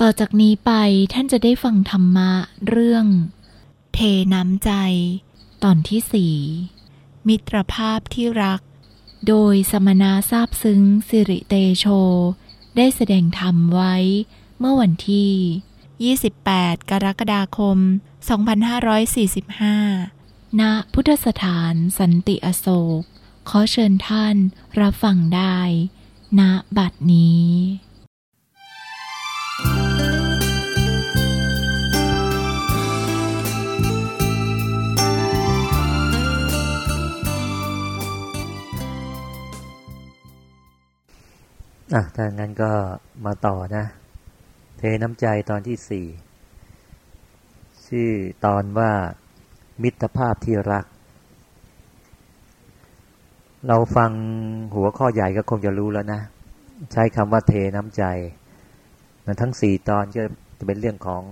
ต่อจากนี้ไปท่านจะได้ฟังธรรมะเรื่อง เทน้ำใจ ตอนที่สี่มิตรภาพที่รัก โดยสมณะทราบซึ้งสิริเตโช ได้แสดงธรรมไว้เมื่อวันที่ 28 กรกฎาคม 2545 ณ พุทธสถานสันติอโศก ขอเชิญท่านรับฟังได้ ณบัดนี้ อะถ้างั้นก็มาต่อนะ เทน้ำใจตอนที่สี่ชื่อตอนว่ามิตรภาพที่รัก เราฟังหัวข้อใหญ่ก็คงจะรู้แล้วนะ ใช้คำว่าเทน้ำใจทั้งสี่ตอนก็จะเป็นเรื่องของ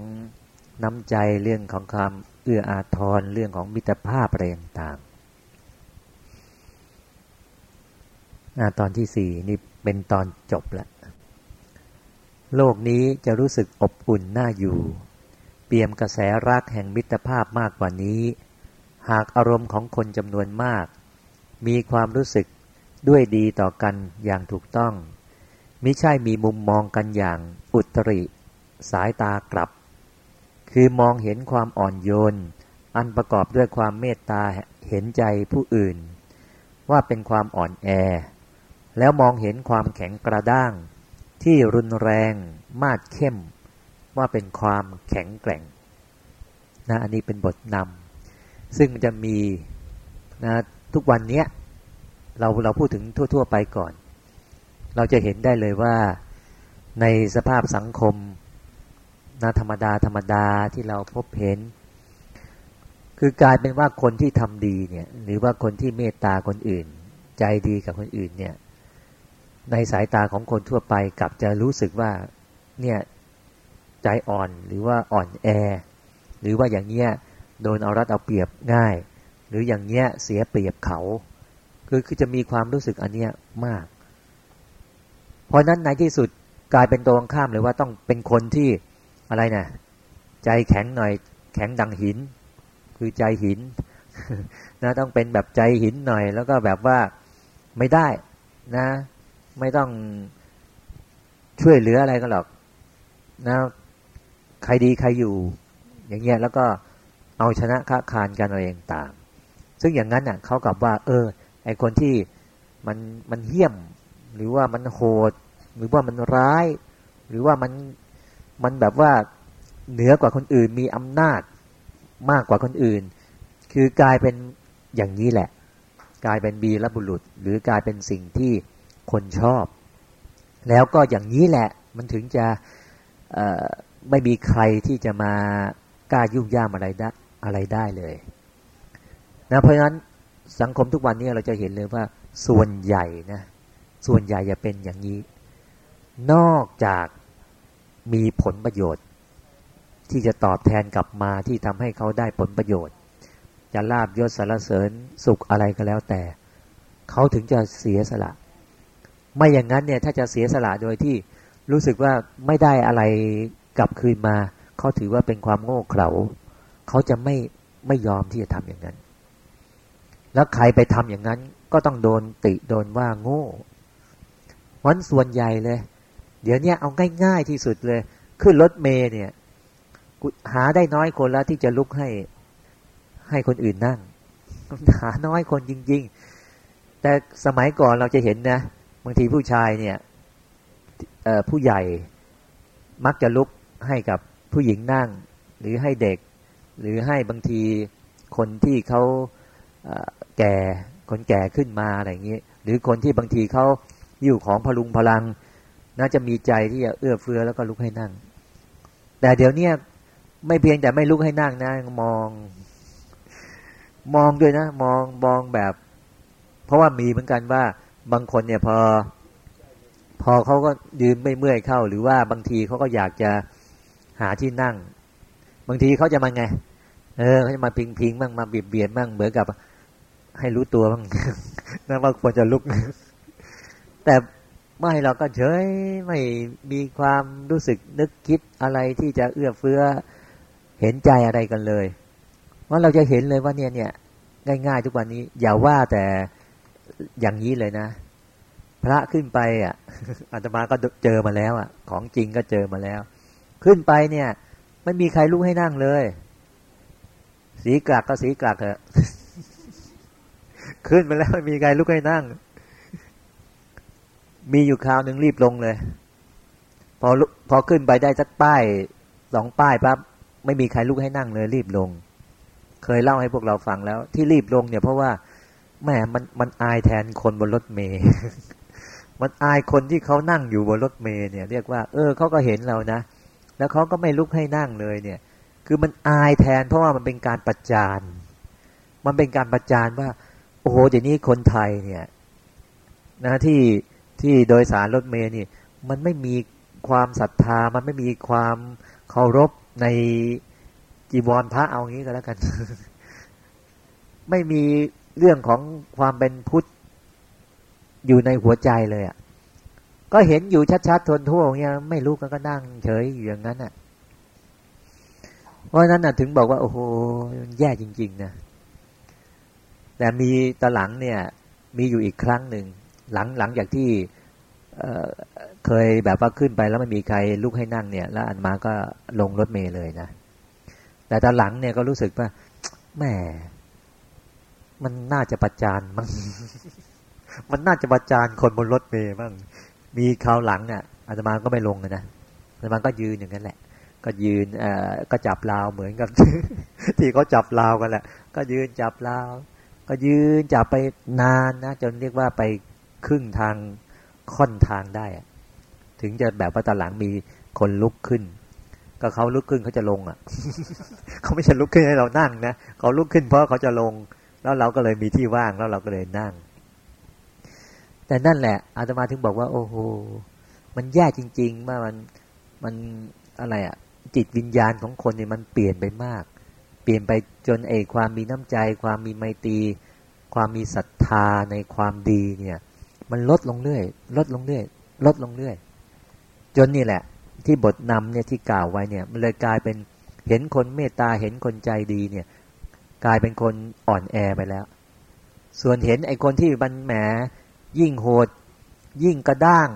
น้ำใจเรื่องของความเอื้ออาทรเรื่องของมิตรภาพอะไรต่างๆตอนที่สี่นี่ เป็นตอนจบล้วโลกนี้จะรู้สึกอบอุ่นน่าอยู่ เปี่ยมกระแสรักแห่งมิตรภาพมากกว่านี้ หากอารมณ์ของคนจำนวนมาก มีความรู้สึกด้วยดีต่อกันอย่างถูกต้องมิใช่มีมุมมองกันอย่างอุตริ สายตากลับ คือมองเห็นความอ่อนโยน อันประกอบด้วยความเมตตาเห็นใจผู้อื่น ว่าเป็นความอ่อนแอ แล้วมองเห็นความแข็งกระด้าง ที่รุนแรงมาดเข้ม ว่าเป็นความแข็งแกร่งนะอันนี้เป็นบทนำซึ่งจะมีนะทุกวันนี้เราเราพูดถึงทั่ว ๆ ไปก่อน เราจะเห็นได้เลยว่าในสภาพสังคมนะธรรมดาธรรมดาที่เราพบเห็น คือกลายเป็นว่าคนที่ทำดีเนี่ยหรือว่าคนที่เมตตาคนอื่น ใจดีกับคนอื่นเนี่ย ในสายตาของคนทั่วไปกลับจะรู้สึกว่าเนี่ยใจอ่อนหรือว่าอ่อนแอ หรือว่าอย่างเงี้ยโดนเอารัดเอาเปรียบง่าย หรืออย่างเงี้ยเสียเปรียบเขาคือคือจะมีความรู้สึกอันเนี้ยมาก เพราะนั้นในที่สุดกลายเป็นตรงข้ามเลยว่าต้องเป็นคนที่อะไรนะใจแข็งหน่อยแข็งดังหิน คือใจหินนะต้องเป็นแบบใจหินหน่อย แล้วก็แบบว่าไม่ได้นะ ไม่ต้องช่วยเหลืออะไรกันหรอกนะใครดีใครอยู่ อย่างเงี้ยแล้วก็เอาชนะค้าคานกันเอะไรต่าง ซึ่งอย่างนั้นน่ะเขากลับว่า เออ ไอคนที่มันมันเหี้ยม หรือว่ามันโหด หรือว่ามันร้าย หรือว่ามันมันแบบว่าเหนือกว่าคนอื่นมีอำนาจมากกว่าคนอื่น คือกลายเป็นอย่างนี้แหละ กลายเป็นบีรบุรุษ หรือกลายเป็นสิ่งที่ คนชอบ แล้วก็อย่างนี้แหละมันถึงจะไม่มีใครที่จะมากล้ายุ่งย่ามอะไรได้อะไรได้เลยนะเพราะฉะนั้นสังคมทุกวันนี้เราจะเห็นเลยว่าส่วนใหญ่นะส่วนใหญ่จะเป็นอย่างนี้ นอกจากมีผลประโยชน์ ที่จะตอบแทนกลับมาที่ทำให้เขาได้ผลประโยชน์ จะลาบยศสารเสริญสุขอะไรก็แล้วแต่ เขาถึงจะเสียสละ ไม่อย่างนั้นเนี่ยถ้าจะเสียสละโดยที่รู้สึกว่าไม่ได้อะไรกลับคืนมา เขาถือว่าเป็นความโง่เขลาเขาจะไม่ไม่ยอมที่จะทำอย่างนั้น แล้วใครไปทำอย่างนั้นก็ต้องโดนติโดนว่าโง่วันส่วนใหญ่เลย เดี๋ยวนี้เอาง่ายๆที่สุดเลย ขึ้นรถเมย์เนี่ยหาได้น้อยคนแล้วที่จะลุกให้ให้คนอื่นนั่งหาน้อยคนจริง ๆ แต่สมัยก่อนเราจะเห็นนะ บางทีผู้ชายเนี่ยผู้ใหญ่มักจะลุกให้กับผู้หญิงนั่ง หรือให้เด็ก หรือให้บางทีคนที่เขาแก่คนแก่ขึ้นมาอะไรอย่างนี้ หรือคนที่บางทีเขาอยู่ของพลุงพลัง น่าจะมีใจที่จะเอื้อเฟื้อแล้วก็ลุกให้นั่ง แต่เดี๋ยวนี้ไม่เพียงแต่ไม่ลุกให้นั่งนะมอง มองด้วยนะ มองมองแบบ เพราะว่ามีเหมือนกันว่า บางคนเนี่ยพอ พอเขาก็ยืนไม่เมื่อยเข้า หรือว่าบางทีเขาก็อยากจะหาที่นั่ง บางทีเขาจะมาไง เออเขาจะมาพิงพิงบ้างมาเบียดเบียดบ้างเหมือนกับ ให้รู้ตัวบ้างนะว่าควรจะลุก แต่ไม่เราก็เฉยไม่มีความรู้สึกนึกคิดอะไรที่จะเอื้อเฟื้อเห็นใจอะไรกันเลยเพราะเราจะเห็นเลยว่าเนี่ยเนี่ยง่ายๆทุกวันนี้ อย่าว่าแต่ อย่างนี้เลยนะ พระขึ้นไปอะอาตมาก็เจอมาแล้วอะ ของจริงก็เจอมาแล้ว ขึ้นไปเนี่ย ไม่มีใครลุกให้นั่งเลย สีกลักก็สีกลักเถอะขึ้นไปแล้วไม่มีใครลุกให้นั่ง มีอยู่คราวหนึ่งรีบลงเลย พอพอขึ้นไปได้สักป้ายสองป้ายปั๊บไม่มีใครลุกให้นั่งเลย รีบลง เคยเล่าให้พวกเราฟังแล้ว ที่รีบลงเนี่ยเพราะว่า แม่มันมันอายแทนคนบนรถเมย์มันอายคนที่เขานั่งอยู่บนรถเมย์เนี่ย เรียกว่า เออเขาก็เห็นเรานะ แล้วเขาก็ไม่ลุกให้นั่งเลยเนี่ย คือมันอายแทน เพราะว่ามันเป็นการประจาน มันเป็นการประจานว่า โอ้โหเดี๋ยวนี้คนไทยเนี่ย นะที่ที่โดยสารรถเมย์นี่มันไม่มีความศรัทธา มันไม่มีความเคารพในจีวรพระเอางี้ก็แล้วกัน ไม่มี เรื่องของความเป็นพุทธอยู่ในหัวใจเลยอะ่ะ ก็เห็นอยู่ชัดๆทนทั่วอย่างเงี้ยไม่รู้กันก็นั่งเฉยอยู่อย่างนั้นอะ่ะเพราะนั้นน่ะถึงบอกว่า โอ้โหแย่จริง ๆ นะ แต่มีตะหลังเนี่ย มีอยู่อีกครั้งหนึ่งหลังหลังจากที่เเคยแบบว่าขึ้นไปแล้วไม่มีใครลุกให้นั่งเนี่ย แล้วอันมาก็ลงรถเมย์เลยนะแต่ตอนหลังเนี่ยก็รู้สึกว่าแหม มันน่าจะประจานมั้งมันน่าจะประจานคนบนรถเมย์บ้างมีคราวหลังเนี่ยอาตมาก็ไม่ลงนะอาตมาก็ยืนอย่างนั้นแหละ ก็ยืนเอ่อก็จับลาวเหมือนกับที่เขาจับลาวกันแหละ ก็ยืนจับลาว ก็ยืนจับไปนานนะจนเรียกว่าไปครึ่งทางค่อนทางได้ถึงจะแบบว่าตอนหลังมีคนลุกขึ้น ก็เขาลุกขึ้นเขาจะลงอะเขาไม่ใช่ลุกขึ้นให้เรานั่งนะเขาลุกขึ้นเพราะเขาจะลง แล้วเราก็เลยมีที่ว่างแล้วเราก็เลยนั่ง แต่นั่นแหละอาตมาถึงบอกว่า โอ้โหมันแย่จริงๆว่ามันมันอะไรอะจิตวิญญาณของคนเนี่ยมันเปลี่ยนไปมาก เปลี่ยนไปจนเอกความมีน้ำใจ ความมีไมตรีความมีศรัทธาในความดีเนี่ย มันลดลงเรื่อยลดลงเรื่อยลดลงเรื่อยจนนี่แหละ ที่บทนำเนี่ยที่กล่าวไว้เนี่ย มันเลยกลายเป็นเห็นคนเมตตาเห็นคนใจดีเนี่ย กลายเป็นคนอ่อนแอไปแล้ว ส่วนเห็นไอ้คนที่บันแหมยิ่งโหด ยิ่งกระด้าง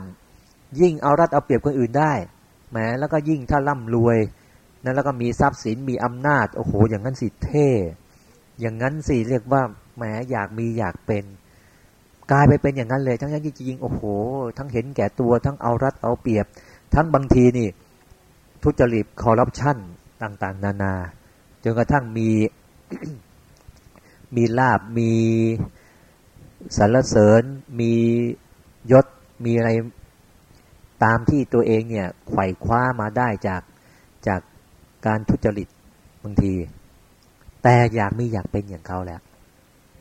ยิ่งเอารัดเอาเปรียบคนอื่นได้แหมแล้วก็ยิ่งถ้าร่ำรวยนั้นแล้วก็มีทรัพย์สินมีอำนาจโอ้โห อย่างนั้นสิเท่ อย่างนั้นสิเรียกว่าแหมอยากมีอยากเป็น กลายไปเป็นอย่างนั้นเลย ทั้งที่จริงโอ้โห ทั้งเห็นแก่ตัวทั้งเอารัดเอาเปรียบ ทั้งบางทีนี่ ทุจริตคอร์รัปชันต่างๆ นานาจนกระทั่งมี มีลาบมีสรรเสริญ มียศมีอะไรตามที่ตัวเองเนี่ยไขว่คว้ามาได้จากจากการทุจริตบางที แต่อยากมีอยากเป็นอย่างเขาแล้ว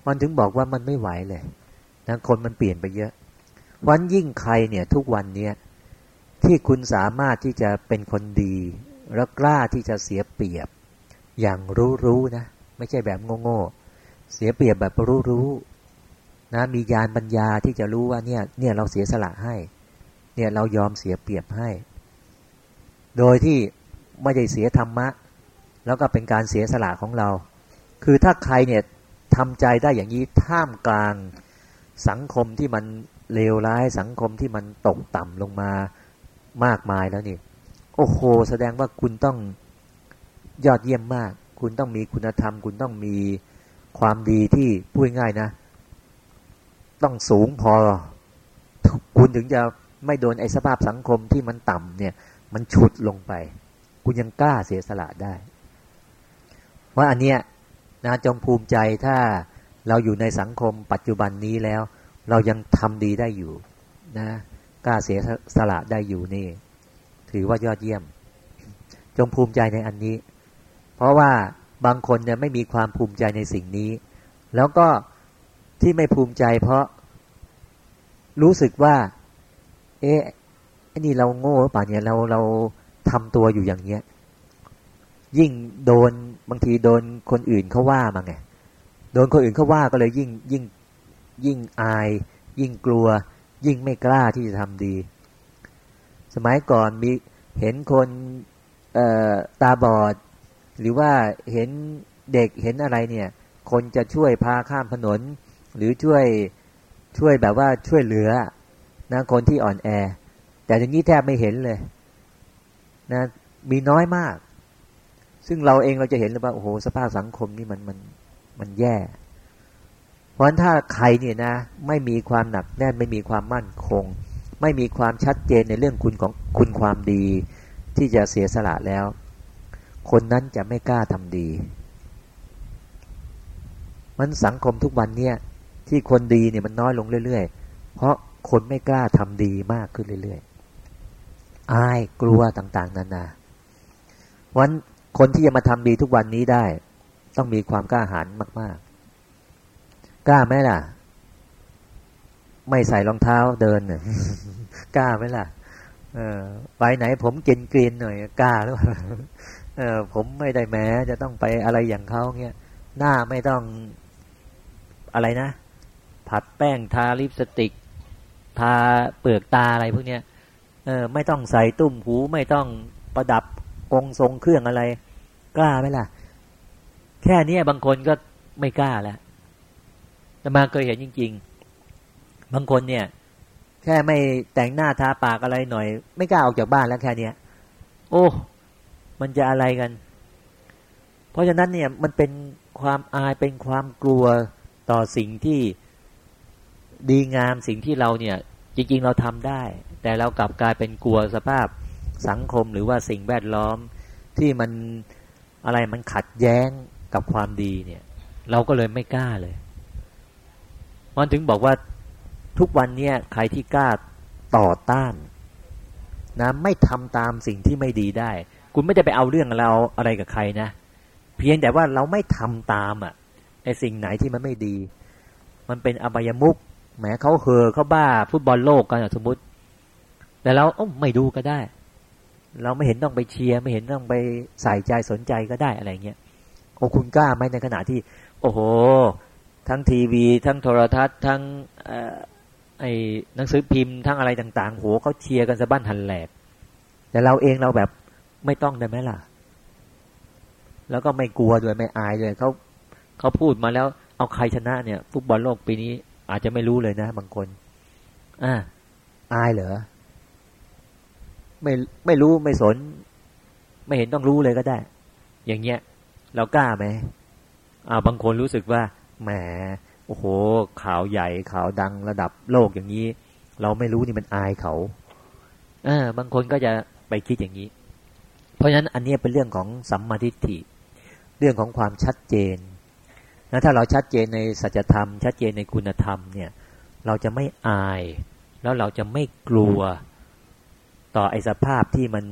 มันถึงบอกว่ามันไม่ไหวเลยนะคนมันเปลี่ยนไปเยอะ วันยิ่งใครเนี่ยทุกวันเนี้ยที่คุณสามารถที่จะเป็นคนดี แล้วกล้าที่จะเสียเปรียบ อย่างรู้ๆนะ ไม่ใช่แบบโง่ๆเสียเปรียบแบบรู้ๆนะมียานปัญญาที่จะรู้ว่าเนี่ยเนี่ยเราเสียสละให้ เนี่ยเรายอมเสียเปรียบให้ โดยที่ไม่ได้เสียธรรมะ แล้วก็เป็นการเสียสละของเรา คือถ้าใครเนี่ยทำใจได้อย่างนี้ท่ามกลางสังคมที่มันเลวร้ายสังคมที่มันตกต่ำลงมามากมายแล้วนี่ โอ้โห แสดงว่าคุณต้องยอดเยี่ยมมาก คุณต้องมีคุณธรรม คุณต้องมีความดีที่พูดง่ายนะ ต้องสูงพอ คุณถึงจะไม่โดนไอ้สภาพสังคมที่มันต่ำเนี่ย มันฉุดลงไป คุณยังกล้าเสียสละได้ ว่าอันเนี้ยนะจงภูมิใจถ้าเราอยู่ในสังคมปัจจุบันนี้แล้ว เรายังทำดีได้อยู่นะกล้าเสียสละได้อยู่นี่ ถือว่ายอดเยี่ยม จงภูมิใจในอันนี้ เพราะว่าบางคนเนี่ยไม่มีความภูมิใจในสิ่งนี้ แล้วก็ที่ไม่ภูมิใจเพราะรู้สึกว่า เอ๊ะไอ้นี่เราโง่ป่ะเนี่ยเราเราทำตัวอยู่อย่างเนี้ย ยิ่งโดนบางทีโดนคนอื่นเขาว่ามาไงโดนคนอื่นเขาว่าก็เลยยิ่งยิ่งยิ่งอาย ยิ่งกลัว ยิ่งไม่กล้าที่จะทำดี สมัยก่อนมีเห็นคนตาบอด หรือว่าเห็นเด็กเห็นอะไรเนี่ย คนจะช่วยพาข้ามถนน หรือช่วยช่วยแบบว่าช่วยเหลือนะคนที่อ่อนแอ แต่อย่างนี้แทบไม่เห็นเลยนะมีน้อยมาก ซึ่งเราเองเราจะเห็นเลยว่าโอ้โหสภาพสังคมนี่มันมันมันแย่ เพราะฉะนั้นถ้าใครเนี่ยนะ ไม่มีความหนักแน่นไม่มีความมั่นคง ไม่มีความชัดเจนในเรื่องคุณของคุณความดีที่จะเสียสละแล้ว คนนั้นจะไม่กล้าทำดี มันสังคมทุกวันเนี่ยที่คนดีเนี่ยมันน้อยลงเรื่อยๆ เพราะคนไม่กล้าทำดีมากขึ้นเรื่อยๆ อายกลัวต่างๆ นานา วันคนที่จะมาทำดีทุกวันนี้ได้ ต้องมีความกล้าหาญมาก ๆ กล้าไหมล่ะ ไม่ใส่รองเท้าเดินเนี่ยกล้าไหมล่ะ เออไปไหนผมกินกรียนหน่อย กล้าหรือเปล่า เออผมไม่ได้แม้จะต้องไปอะไรอย่างเขาเงี้ยหน้าไม่ต้องอะไรนะ ผัดแป้งทาลิปสติก ทาเปลือกตาอะไรพวกเนี้ยเออไม่ต้องใส่ตุ้มหูไม่ต้องประดับกงทรงเครื่องอะไร กล้าไหมล่ะ แค่นี้บางคนก็ไม่กล้าแล้วแต่มาเคยเห็นจริง ๆ บางคนเนี่ย แค่ไม่แต่งหน้าทาปากอะไรหน่อย ไม่กล้าออกจากบ้านแล้วแค่เนี้ยโอ้ มันจะอะไรกัน เพราะฉะนั้นเนี่ยมันเป็นความอายเป็นความกลัวต่อสิ่งที่ดีงามสิ่งที่เราเนี่ย จริง ๆ เราทำได้ แต่เรากลับกลายเป็นกลัวสภาพสังคมหรือว่าสิ่งแวดล้อมที่มันอะไรมันขัดแย้งกับความดีเนี่ย เราก็เลยไม่กล้าเลยมันถึงบอกว่าทุกวันเนี่ยใครที่กล้าต่อต้านนะไม่ทำตามสิ่งที่ไม่ดีได้ คุณไม่ได้ไปเอาเรื่องเราอะไรกับใครนะ เพียงแต่ว่าเราไม่ทำตามอะไอสิ่งไหนที่มันไม่ดี มันเป็นอบายมุกแหมเขาเห่อเขาบ้าฟุตบอลโลกกันสมมติ แต่เราโอ้ไม่ดูก็ได้ เราไม่เห็นต้องไปเชียร์ไม่เห็นต้องไปใส่ใจสนใจก็ได้อะไรเงี้ยโอ้คุณกล้าไหมในขณะที่ โอ้โห ทั้งทีวี ทั้งโทรทัศน์ทั้งไอ้หนังสือพิมพ์ทั้งอะไรต่างๆโหเขาเชียร์กันสะบั้นหันแหลกแต่เราเองเราแบบ ไม่ต้องได้ไหมล่ะ แล้วก็ไม่กลัวด้วยไม่อายเลยเขาเขาพูดมาแล้ว เอาใครชนะเนี่ยฟุตบอลโลกปีนี้ อาจจะไม่รู้เลยนะบางคนอ่าอายเหรอไม่ไม่รู้ไม่สน ไม่เห็นต้องรู้เลยก็ได้ อย่างเงี้ย เรากล้าไหมอ่าบางคนรู้สึกว่าแหมโอ้โหข่าวใหญ่ข่าวดังระดับโลกอย่างนี้ เราไม่รู้นี่มันอายเขาเออบางคนก็จะไปคิดอย่างนี้ เพราะฉะนั้นอันนี้เป็นเรื่องของสัมมาทิฏฐิ เรื่องของความชัดเจนนะถ้าเราชัดเจนในสัจธรรม ชัดเจนในคุณธรรมเนี่ยเราจะไม่อาย แล้วเราจะไม่กลัวต่อไอ้สภาพที่มัน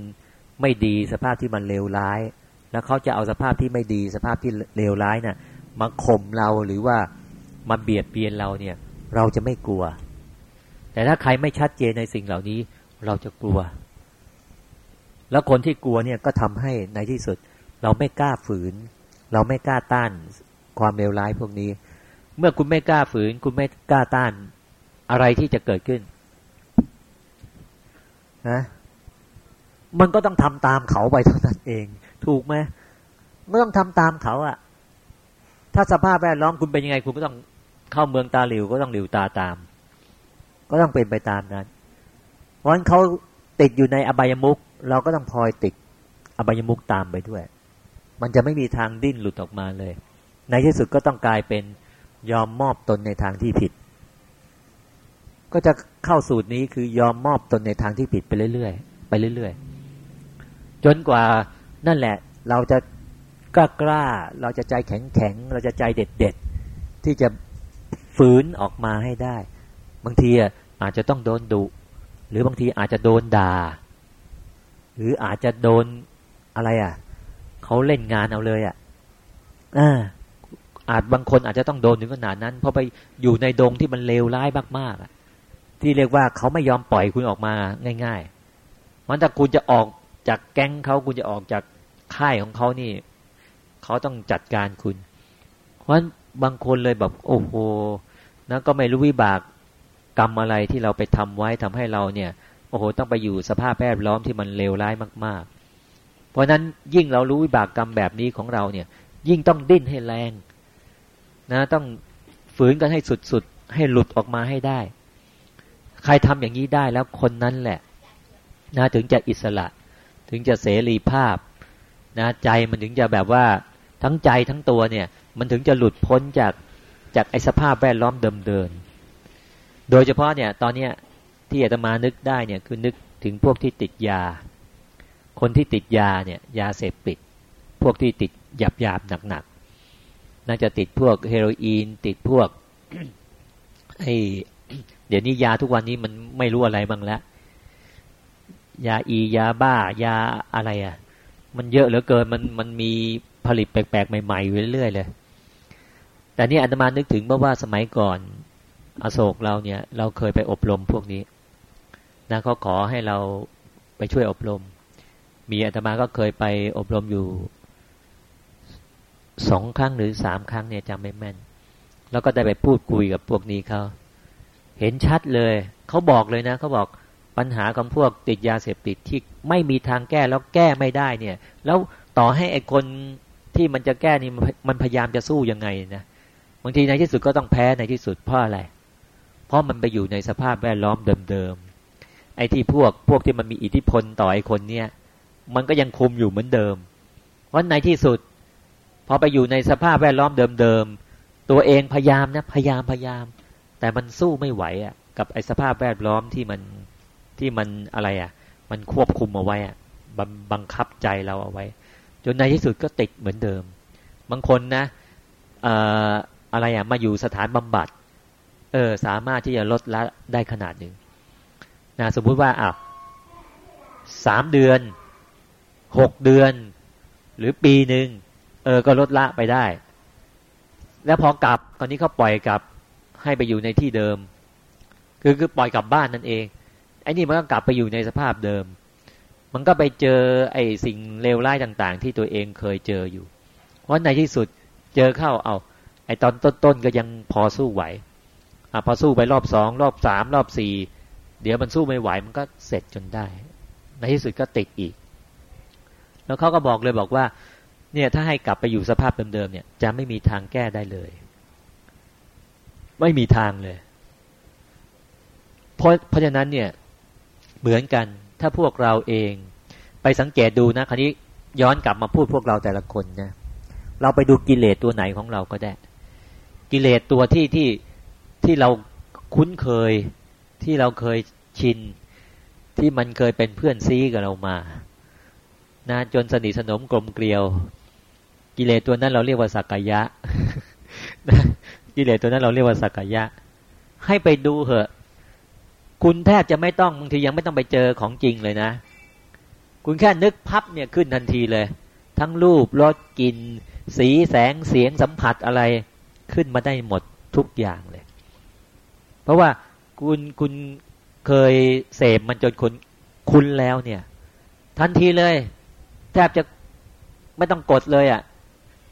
ไม่ดีสภาพที่มันเลวร้าย แล้วเขาจะเอาสภาพที่ไม่ดีสภาพที่เลวร้ายนะ่ะมาข่มเราหรือว่ามาเบียดเบียนเราเนี่ย เราจะไม่กลัว แต่ถ้าใครไม่ชัดเจนในสิ่งเหล่านี้ เราจะกลัว แล้วคนที่กลัวเนี่ยก็ทำให้ในที่สุด เราไม่กล้าฝืน เราไม่กล้าต้านความเลวร้ายพวกนี้ เมื่อคุณไม่กล้าฝืน คุณไม่กล้าต้าน อะไรที่จะเกิดขึ้นนะมันก็ต้องทำตามเขาไปเท่านั้นเอง ถูกไหมไม่ต้องทำตามเขาอะถ้าสภาพแวดล้อมคุณเป็นยังไง คุณก็ต้องเข้าเมืองตาหลิวก็ต้องหลิวตาตาม ก็ต้องเป็นไปตามนั้น เพราะฉะนั้นเขา ติดอยู่ในอบายมุกเราก็ต้องพลอยติดอบายมุกตามไปด้วย มันจะไม่มีทางดิ้นหลุดออกมาเลย ในที่สุดก็ต้องกลายเป็นยอมมอบตนในทางที่ผิด ก็จะเข้าสูตรนี้คือยอมมอบตนในทางที่ผิดไปเรื่อยๆไปเรื่อยๆ จนกว่านั่นแหละ เราจะกล้ากล้า เราจะใจแข็งแข็งเราจะใจเด็ดเด็ดที่จะฝืนออกมาให้ได้ บางทีอาจจะต้องโดนดุ รือบางทีอาจจะโดนด่า หรืออาจจะโดนอะไรอะเขาเล่นงานเอาเลยอะอ่าอาจบางคนอาจจะต้องโดนถึงขนาดนั้นเพราะไปอยู่ในดงที่มันเลวร้ายมากๆที่เรียกว่าเขาไม่ยอมปล่อยคุณออกมาง่ายๆมันถ้าคุณจะออกจากแก๊งเขาคุณจะออกจากค่ายของเขานี่เขาต้องจัดการคุณ เพราะฉะนั้นบางคนเลยแบบโอ้โหนะก็ไม่รู้วิบาก กรรมอะไรที่เราไปทำไว้ทำให้เราเนี่ยโอ้โหต้องไปอยู่สภาพแวดล้อมที่มันเลวร้ายมาก ๆ เพราะนั้นยิ่งเรารู้วิบากกรรมแบบนี้ของเราเนี่ยยิ่งต้องดิ้นให้แรงนะต้องฝืนกันให้สุดๆให้หลุดออกมาให้ได้ ใครทำอย่างนี้ได้แล้วคนนั้นแหละนะถึงจะอิสระ ถึงจะเสรีภาพนะใจมันถึงจะแบบว่าทั้งใจทั้งตัวเนี่ย มันถึงจะหลุดพ้นจากจากไอสภาพแวดล้อมเดิมๆ โดยเฉพาะเนี่ยตอนเนี้ยที่อาตมานึกได้เนี่ยคือนึกถึงพวกที่ติดยา คนที่ติดยาเนี่ยยาเสพติด พวกที่ติดหยาบหยาบหนักๆน่าจะติดพวกเฮโรอีน ติดพวกไอเดี๋ยวนี้ยาทุกวันนี้มันไม่รู้อะไรบ้างแล้ว ยาอียาบ้ายาอะไรอะ่ะ มันเยอะเหลือเกินมันมันมีผลิตแปลกๆใหม่ๆอยู่เรื่อยๆเลย แต่นี่อาตมานึกถึงเพราะว่าสมัยก่อน อโศกเราเนี่ย เราเคยไปอบรมพวกนี้นะเขาขอให้เราไปช่วยอบรม มีอาตมาก็เคยไปอบรมอยู่สองครั้งหรือสามครั้งเนี่ยจำไม่แม่น แล้วก็ได้ไปพูดคุยกับพวกนี้เขาเห็นชัดเลย เขาบอกเลยนะเขาบอกปัญหาของพวกติดยาเสพติดที่ไม่มีทางแก้แล้วแก้ไม่ได้เนี่ย แล้วต่อให้ไอ้คนที่มันจะแก้นี่มันพยายามจะสู้ยังไงนะบางทีในที่สุดก็ต้องแพ้ในที่สุดเพราะอะไร เพราะมันไปอยู่ในสภาพแวดล้อมเดิมๆไอ้ที่พวกพวกที่มันมีอิทธิพลต่อไอ้คนเนี่ยมันก็ยังคุมอยู่เหมือนเดิมเพราะในที่สุด พอไปอยู่ในสภาพแวดล้อมเดิมๆตัวเองพยายามนะพยายามพยายาม แต่มันสู้ไม่ไหวอะ กับไอ้สภาพแวดล้อมที่มันที่มันอะไรอะ มันควบคุมเอาไว้อะบังคับใจเราเอาไว้ จนในที่สุดก็ติดเหมือนเดิม บางคนนะออะไรอะมาอยู่สถานบำบัด เออสามารถที่จะลดละได้ขนาดหนึ่งนะสมมุติว่าอะสามเดือนหกเดือน หรือปีหนึ่งเออก็ลดละไปได้ แล้วพอกลับตอนนี้เขาปล่อยกลับให้ไปอยู่ในที่เดิม คือคือปล่อยกลับบ้านนั่นเองไอ้นี่มันก็กลับไปอยู่ในสภาพเดิม มันก็ไปเจอไอ้สิ่งเลวร้ายต่างๆ ที่ตัวเองเคยเจออยู่ เพราะในที่สุดเจอเข้าเอาไอ้ตอนต้นๆก็ยังพอสู้ไหว อพอสู้ไปรอบสองรอบสามรอบสี่เดี๋ยวมันสู้ไม่ไหวมันก็เสร็จจนได้ ในที่สุดก็ติดอีก แล้วเขาก็บอกเลยบอกว่า เนี่ยถ้าให้กลับไปอยู่สภาพเดิมๆเนี่ย จะไม่มีทางแก้ได้เลย ไม่มีทางเลยเพราะเพราะฉะนั้นเนี่ยเหมือนกัน ถ้าพวกเราเอง ไปสังเกตดูนะคราวนี้ย้อนกลับมาพูดพวกเราแต่ละคนนะเราไปดูกิเลสตัวไหนของเราก็ได้ กิเลสตัวที่ที่ ที่เราคุ้นเคยที่เราเคยชิน ที่มันเคยเป็นเพื่อนซีกับเรามานะจนสนิทสนมกลมเกลียว กิเลสตัวนั้นเราเรียกว่าสักกายะกิเลสตัวนั้นเราเรียกว่าสักกายะ ให้ไปดูเหอะ คุณแทบจะไม่ต้องบางทียังไม่ต้องไปเจอของจริงเลยนะ คุณแค่นึกพับเนี่ยขึ้นทันทีเลย ทั้งรูปรสกลิ่นสีแสงเสียงสัมผัสอะไรขึ้นมาได้หมดทุกอย่างเลย เพราะว่าคุณคุณเคยเสพมันจนคุณคุณแล้วเนี่ย ทันทีเลย แทบจะไม่ต้องกดเลยอะ่ะ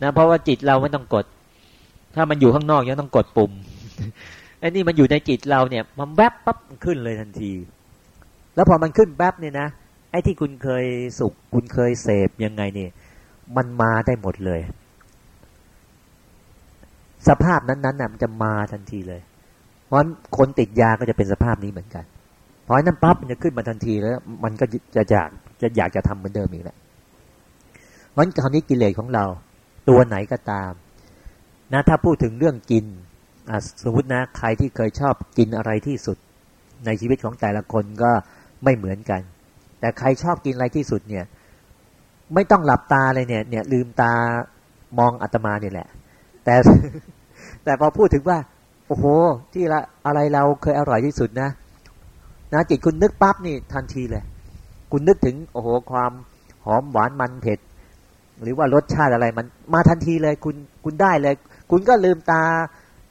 นะเพราะว่าจิตเราไม่ต้องกด ถ้ามันอยู่ข้างนอกยังต้องกดปุ่มไอ้นี่มันอยู่ในจิตเราเนี่ย มันแวบปั๊บขึ้นเลยทันที แล้วพอมันขึ้นแวบเนี่ยนะไอ้ที่คุณเคยสุข คุณเคยเสพยังไงเนี่ยมันมาได้หมดเลย สภาพนั้นๆน่ะมันจะมาทันทีเลย ราะคนติดยาก็จะเป็นสภาพนี้เหมือนกันเพราะนั้นปั๊บมันจะขึ้นมาทันทีแล้ว มันก็จะอยากจะอยากจะทำเหมือนเดิมอีกแหละเพราะคราวนี้กิเลสของเรา ตัวไหนก็ตาม นะถ้าพูดถึงเรื่องกินสมมตินะใครที่เคยชอบกินอะไรที่สุด ในชีวิตของแต่ละคนก็ไม่เหมือนกัน แต่ใครชอบกินอะไรที่สุดเนี่ย ไม่ต้องหลับตาเลยเนี่ย เนี่ยลืมตามองอาตมาเนี่ยแหละ แต่แต่พอพูดถึงว่า โอ้โห ที่ละอะไรเราเคยอร่อยที่สุดนะ นะจิตคุณนึกปั๊บนี่ทันทีเลย คุณนึกถึงโอ้โหความหอมหวานมันเผ็ด หรือว่ารสชาติอะไรมัน มาทันทีเลย คุณคุณได้เลย คุณก็ลืมตา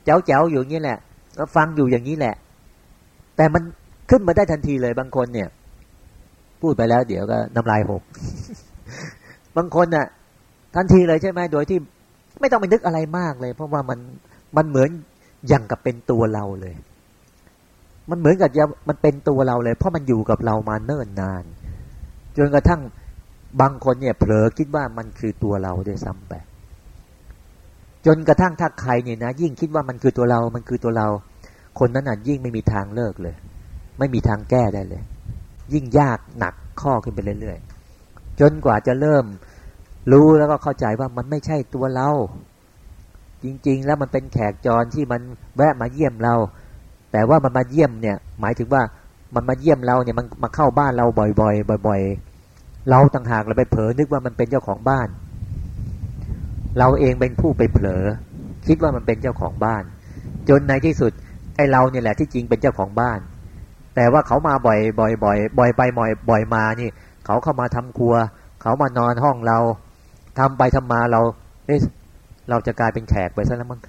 เจ้าเจ้าอยู่อย่างนี้แหละก็ฟังอยู่อย่างนี้แหละ แต่มันขึ้นมาได้ทันทีเลยบางคนเนี่ย พูดไปแล้ว เดี๋ยวก็น้ำลายหก บางคนน่ะ ทันทีเลยใช่ไหมโดยที่ไม่ต้องไปนึกอะไรมากเลย เพราะว่ามันมันเหมือน อย่างกับเป็นตัวเราเลย มันเหมือนกับมันเป็นตัวเราเลย เพราะมันอยู่กับเรามาเนิ่นนาน จนกระทั่งบางคนเนี่ยเผลอคิดว่ามันคือตัวเราด้วยซ้ำไปจนกระทั่งถ้าใครเนี่ยนะ ยิ่งคิดว่ามันคือตัวเรา มันคือตัวเรา คนนั้นอะยิ่งไม่มีทางเลิกเลย ไม่มีทางแก้ได้เลย ยิ่งยากหนักข้อขึ้นไปเรื่อยๆจนกว่าจะเริ่มรู้แล้วก็เข้าใจว่ามันไม่ใช่ตัวเรา จริง ๆ แล้วมันเป็นแขกจรที่มันแวะมาเยี่ยมเรา แต่ว่ามันมาเยี่ยมเนี่ย หมายถึงว่ามันมาเยี่ยมเราเนี่ยมันมาเข้าบ้านเราบ่อยๆบ่อย ๆ เราต่างหากเราไปเผลอนึกว่ามันเป็นเจ้าของบ้าน เราเองเป็นผู้ไปเผลอ คิดว่ามันเป็นเจ้าของบ้าน จนในที่สุดไอ้เราเนี่ยแหละที่จริงเป็นเจ้าของบ้าน แต่ว่าเขามาบ่อยบ่อยบ่อยบ่อยไปบ่อยบ่อยมานี่ เขาเข้ามาทำครัว เขามานอนห้องเราทำไปทำมาเราเอ๊ะ เราจะกลายเป็นแขกไปซะแล้วมั้ง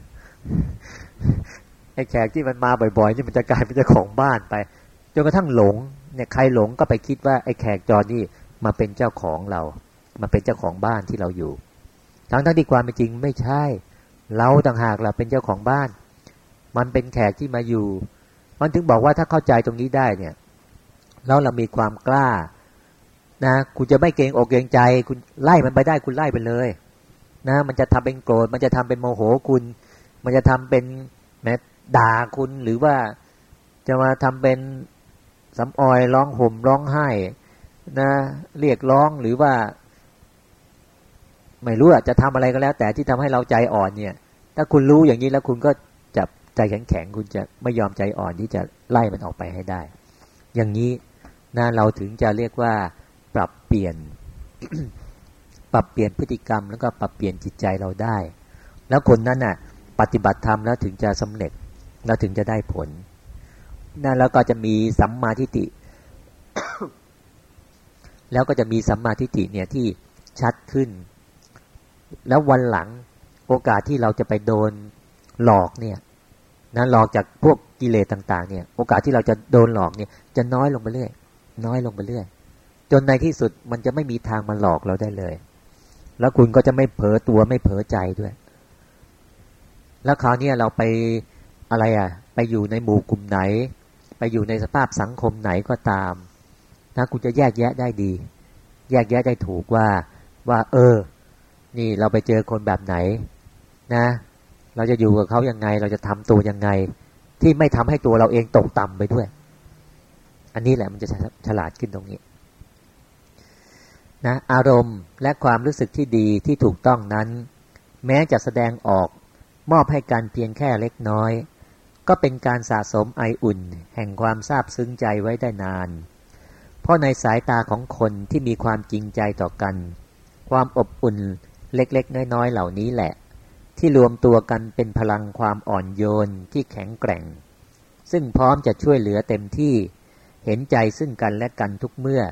ไอ้แขกที่มันมาบ่อยๆนี่มันจะกลายเป็นเจ้าของบ้านไปจนกระทั่งหลงเนี่ยใครหลงก็ไปคิดว่าไอ้แขกจรนี่มาเป็นเจ้าของเรา มาเป็นเจ้าของบ้านที่เราอยู่ ทั้งทั้งที่ความเป็นจริงไม่ใช่ เราต่างหากเราเป็นเจ้าของบ้าน มันเป็นแขกที่มาอยู่ มันถึงบอกว่าถ้าเข้าใจตรงนี้ได้เนี่ยแล้วเรามีความกล้านะคุณจะไม่เกรงอกเกรงใจ คุณไล่มันไปได้คุณไล่ไปเลย นะมันจะทำเป็นโกรธ มันจะทำเป็นโมโหคุณ มันจะทำเป็นแม้ด่าคุณหรือว่าจะมาทำเป็นสำออยร้องห่มร้องไห้นะเรียกร้องหรือว่า ไม่รู้อะจะทำอะไรก็แล้ว แต่ที่ทำให้เราใจอ่อนเนี่ย ถ้าคุณรู้อย่างนี้แล้วคุณก็จะใจแข็งแข็งคุณจะไม่ยอมใจอ่อนที่จะไล่มันออกไปให้ได้ อย่างนี้นะเราถึงจะเรียกว่าปรับเปลี่ยน ปรับเปลี่ยนพฤติกรรม แล้วก็ปรับเปลี่ยนจิตใจเราได้ แล้วคนนั้นน่ะปฏิบัติธรรมแล้วถึงจะสำเร็จแล้วถึงจะได้ผลนะแล้วก็จะมีสัมมาทิฏฐิแล้วก็จะมีสัมมาทิฏฐิเนี่ยที่ชัดขึ้น แล้ววันหลังโอกาสที่เราจะไปโดนหลอกเนี่ยนะหลอกจากพวกกิเลสต่าง ๆ เนี่ยโอกาสที่เราจะโดนหลอกเนี่ย จะน้อยลงไปเรื่อย น้อยลงไปเรื่อย จนในที่สุดมันจะไม่มีทางมาหลอกเราได้เลย แล้วคุณก็จะไม่เผลอตัวไม่เผลอใจด้วย แล้วคราวนี้เราไปอะไรอะ ไปอยู่ในหมู่กลุ่มไหน ไปอยู่ในสภาพสังคมไหนก็ตามนะคุณจะแยกแยะได้ดี แยกแยะได้ถูกว่าว่า เออ นี่เราไปเจอคนแบบไหน นะ เราจะอยู่กับเขายังไง เราจะทำตัวยังไง ที่ไม่ทำให้ตัวเราเองตกต่ำไปด้วย อันนี้แหละมันจะฉลาดขึ้นตรงนี้ นะอารมณ์และความรู้สึกที่ดีที่ถูกต้องนั้น แม้จะแสดงออกมอบให้การเพียงแค่เล็กน้อย ก็เป็นการสะสมไออุ่น แห่งความซาบซึ้งใจไว้ได้นาน เพราะในสายตาของคนที่มีความจริงใจต่อกัน ความอบอุ่นเล็กๆน้อยๆเหล่านี้แหละ ที่รวมตัวกันเป็นพลังความอ่อนโยนที่แข็งแกร่ง ซึ่งพร้อมจะช่วยเหลือเต็มที่เห็นใจซึ่งกันและกันทุกเมื่อ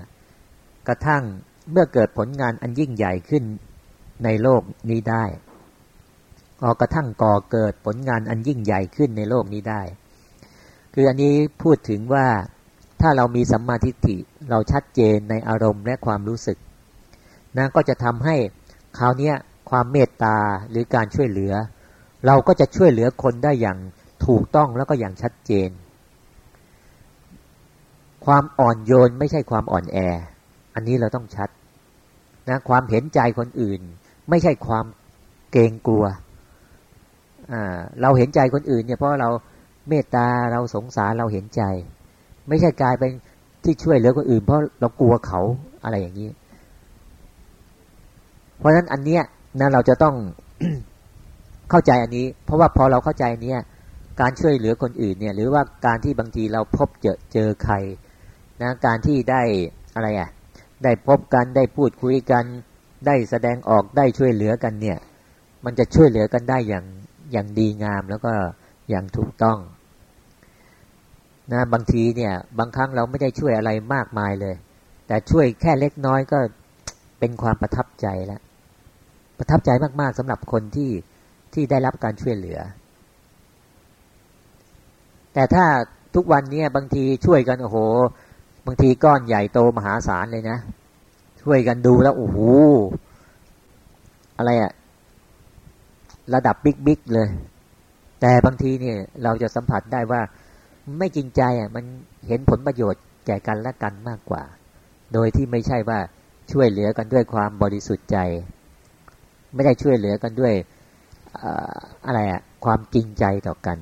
กระทั่ง เมื่อเกิดผลงานอันยิ่งใหญ่ขึ้นในโลกนี้ได้ออกกระทั่งก่อเกิดผลงานอันยิ่งใหญ่ขึ้นในโลกนี้ได้ คืออันนี้พูดถึงว่าถ้าเรามีสัมมาทิฏฐิเราชัดเจนในอารมณ์และความรู้สึกนะก็จะทำให้คราวนี้ความเมตตาหรือการช่วยเหลือ เราก็จะช่วยเหลือคนได้อย่างถูกต้องแล้วก็อย่างชัดเจน ความอ่อนโยนไม่ใช่ความอ่อนแอ อันนี้เราต้องชัดนะความเห็นใจคนอื่น ไม่ใช่ความเกรงกลัวเราเห็นใจคนอื่นเนี่ยเพราะเราเมตตาเราสงสารเราเห็นใจ ไม่ใช่กลายเป็นที่ช่วยเหลือคนอื่น เพราะเรากลัวเขาอะไรอย่างนี้ เพราะฉะนั้นอันเนี้ยนะเราจะต้องเข้าใจอันนี้ เพราะว่าพอเราเข้าใจเนี้ยการช่วยเหลือคนอื่นเนี่ย หรือว่าการที่บางทีเราพบเจอเจอใครนะการที่ได้อะไรอะ ได้พบกันได้พูดคุยกัน ได้แสดงออกได้ช่วยเหลือกันเนี่ย มันจะช่วยเหลือกันได้อย่างอย่างดีงามแล้วก็อย่างถูกต้องนะบางทีเนี่ยบางครั้งเราไม่ได้ช่วยอะไรมากมายเลย แต่ช่วยแค่เล็กน้อยก็เป็นความประทับใจแล้ว ประทับใจมากๆสำหรับคนที่ที่ได้รับการช่วยเหลือ แต่ถ้าทุกวันนี้บางทีช่วยกันโอ้โห บางทีก้อนใหญ่โตมหาศาลเลยนะ ช่วยกันดูแล้ว โอ้โห อะไรอะระดับบิ๊กบิ๊กเลย แต่บางทีเนี่ย เราจะสัมผัสได้ว่าไม่จริงใจอะ มันเห็นผลประโยชน์แก่กันและกันมากกว่า โดยที่ไม่ใช่ว่าช่วยเหลือกันด้วยความบริสุทธิ์ใจ ไม่ได้ช่วยเหลือกันด้วยอะไรอะความจริงใจต่อกัน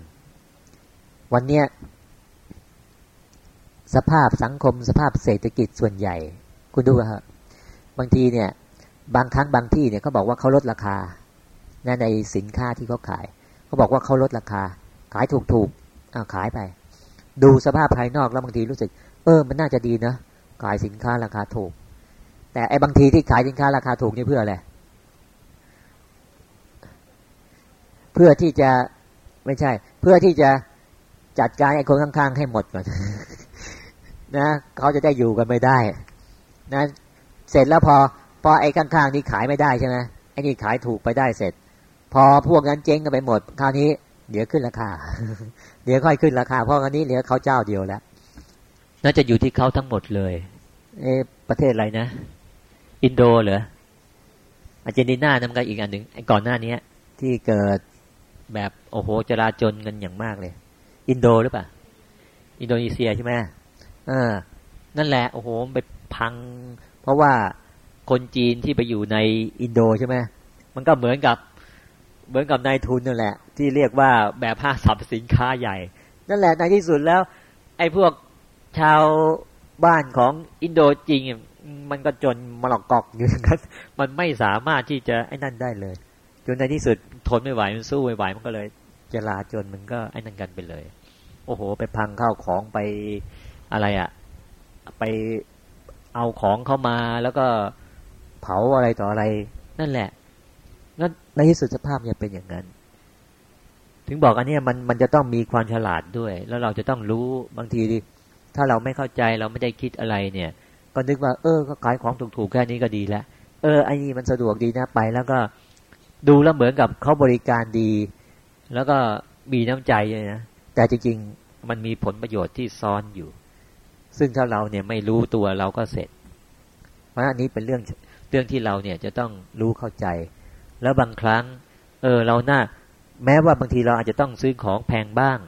วันเนี้ย สภาพสังคม สภาพเศรษฐกิจส่วนใหญ่ คุณดูฮะบางทีเนี่ยบางครั้งบางที่เนี่ยเขาบอกว่าเขาลดราคาในสินค้าที่เขาขายเขาบอกว่าเขาลดราคา ขายถูกถูกอาขายไป ดูสภาพภายนอกแล้วบางทีรู้สึก เออมันน่าจะดีนะขายสินค้าราคาถูก แต่ไอ้บางทีที่ขายสินค้าราคาถูกนี่เพื่ออะไรเพื่อที่จะไม่ใช่ เพื่อที่จะจัดการไอ้คนข้างๆให้หมดก่อน นะเขาจะได้อยู่กันไม่ได้นะเสร็จแล้วพอพอไอ้ข้างๆนี้ขายไม่ได้ใช่ไหมไอ้นี่ขายถูกไปได้เสร็จ พอพวกนั้นเจ๊งกันไปหมดคราวนี้เดี๋ยวขึ้นราคา เดี๋ยวค่อยขึ้นราคา เพราะอันนี้เหลือเขาเจ้าเดียวแล้ว น่าจะอยู่ที่เขาทั้งหมดเลย เอประเทศอะไรนะ อินโดเหรออาร์เจนตินานำกันอีกอันหนึ่งไอ้ก่อนหน้านี้ที่เกิดแบบโอ้โหจราจนกันอย่างมากเลย อินโดหรือเปล่า อินโดนีเซียใช่ไหม เออ นั่นแหละโอ้โหไปพัง เพราะว่าคนจีนที่ไปอยู่ในอินโดใช่ไหมมันก็เหมือนกับเหมือนกับนายทุนนั่นแหละ ที่เรียกว่าแบบห้าสรรพสินค้าใหญ่ นั่นแหละในที่สุดแล้ว ไอ้พวกชาวบ้านของอินโดจริงมันก็จนมลกอกอยู่นั้นมันไม่สามารถที่จะไอ้นั่นได้เลย จนในที่สุดทนไม่ไหวมันสู้ไม่ไหวมันก็เลยจลาจนมันก็ไอ้นั่นกันไปเลย โอ้โห ไปพังข้าวของไป อะไรอะ่ะ ไปเอาของเข้ามาแล้วก็เผาอะไรต่ออะไร นั่นแหละงั้นในที่สุดสภาพเนี่ยเป็นอย่างนั้น ถึงบอกอันนี้มันมันจะต้องมีความฉลาดด้วย แล้วเราจะต้องรู้บางทีถ้าเราไม่เข้าใจเราไม่ได้คิดอะไรเนี่ย ก็นึกว่า เออ ก็ขายของถูกๆแค่นี้ก็ดีแล้วเออไอ้นี่มันสะดวกดีนะไป แล้วก็ดูแล้วเหมือนกับเขาบริการดี แล้วก็มีน้ำใจเลยนะแต่จริงๆมันมีผลประโยชน์ที่ซ้อนอยู่ ซึ่งถ้าเราเนี่ยไม่รู้ตัวเราก็เสร็จ เพราะอันนี้เป็นเรื่องเรื่องที่เราเนี่ยจะต้องรู้เข้าใจ แล้วบางครั้ง เออเราหน้าแม้ว่าบางทีเราอาจจะต้องซื้อของแพงบ้าง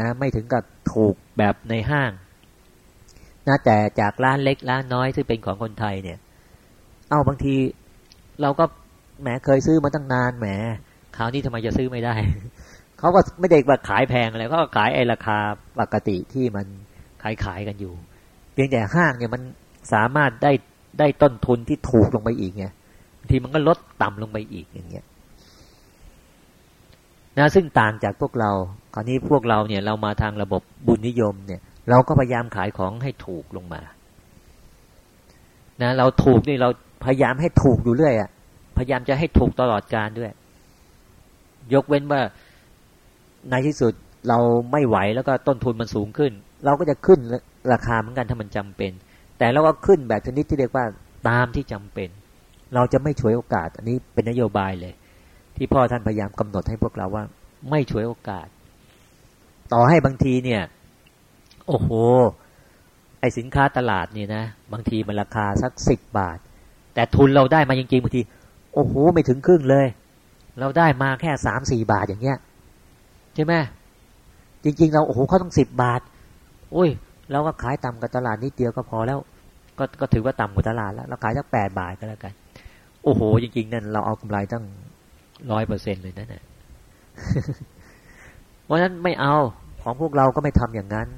นะไม่ถึงกับถูกแบบในห้างนะแต่จากร้านเล็กร้านน้อยซึ่งเป็นของคนไทยเนี่ย เอาบางทีเราก็แหมเคยซื้อมาตั้งนานแหมคราวนี้ทำไมจะซื้อไม่ได้ เขาก็ไม่ได้ว่าขายแพงอะไรเขาก็ขายไอ้ราคาปกติที่มัน ขายขายกันอยู่ เพียงแต่ห้างเนี่ยมันสามารถได้ได้ต้นทุนที่ถูกลงไปอีกไงทีมันก็ลดต่ำลงไปอีกอย่างเงี้ยนะซึ่งต่างจากพวกเรา คราวนี้พวกเราเนี่ยเรามาทางระบบบุญนิยมเนี่ย เราก็พยายามขายของให้ถูกลงมา นะ เราถูกนี่เราพยายามให้ถูกอยู่เรื่อยอะพยายามจะให้ถูกตลอดการด้วย ยกเว้นว่าในที่สุดเราไม่ไหวแล้วก็ต้นทุนมันสูงขึ้น เราก็จะขึ้นราคาเหมือนกันถ้ามันจำเป็น แต่เราก็ขึ้นแบบชนิดที่เรียกว่าตามที่จำเป็น เราจะไม่ช่วยโอกาส อันนี้เป็นนโยบายเลย ที่พ่อท่านพยายามกำหนดให้พวกเราว่า ไม่ช่วยโอกาส ต่อให้บางทีเนี่ย โอ้โห ไอสินค้าตลาดนี่นะ บางทีมันราคาสักสิบบาท แต่ทุนเราได้มาจริงๆบางที โอ้โห ไม่ถึงครึ่งเลย เราได้มาแค่สามสี่บาทอย่างเงี้ยใช่ไหมจริง ๆ เราโอ้โหเขาต้องสิบบาท อ้ยเราก็ขายต่ำกับตลาดนิดเดียวก็พอแล้ว ก็ก็ถือว่าต่ำกว่าตลาดแล้วเราขายสักแปดบาทก็แล้วกัน โอ้โห จริงๆนั่นเราเอากำไรตั้งร้อยเปอร์เซ็นต์เลยนั่นแหละเพราะฉะนั้นไม่เอาของพวกเราก็ไม่ทำอย่างนั้น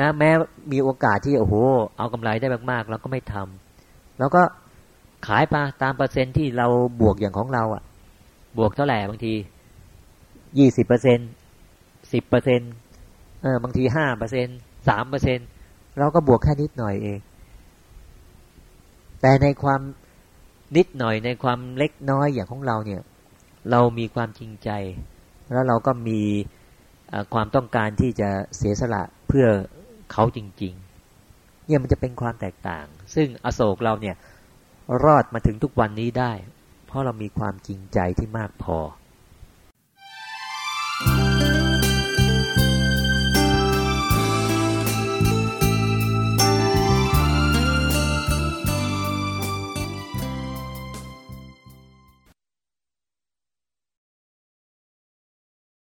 นะ แม้มีโอกาสที่โอ้โห เอากำไรได้มากๆเราก็ไม่ทำแล้วก็ขายมาตามเปอร์เซ็นต์ที่เราบวกอย่างของเราอะ่ะ บวกเท่าไหร่บางทียี่สิบเปอร์เซ็นต์สิบเปอร์เซ็นต์เออ บางทีห้าเปอร์เซ็นต์สามเปอร์เซ็นต์เราก็บวกแค่นิดหน่อยเอง แต่ในความนิดหน่อยในความเล็กน้อยอย่างของเราเนี่ย เรามีความจริงใจ แล้วเราก็มีความต้องการที่จะเสียสละเพื่อเขาจริง ๆ เนี่ยมันจะเป็นความแตกต่าง ซึ่งอโศกเราเนี่ยรอดมาถึงทุกวันนี้ได้ เพราะเรามีความจริงใจที่มากพอ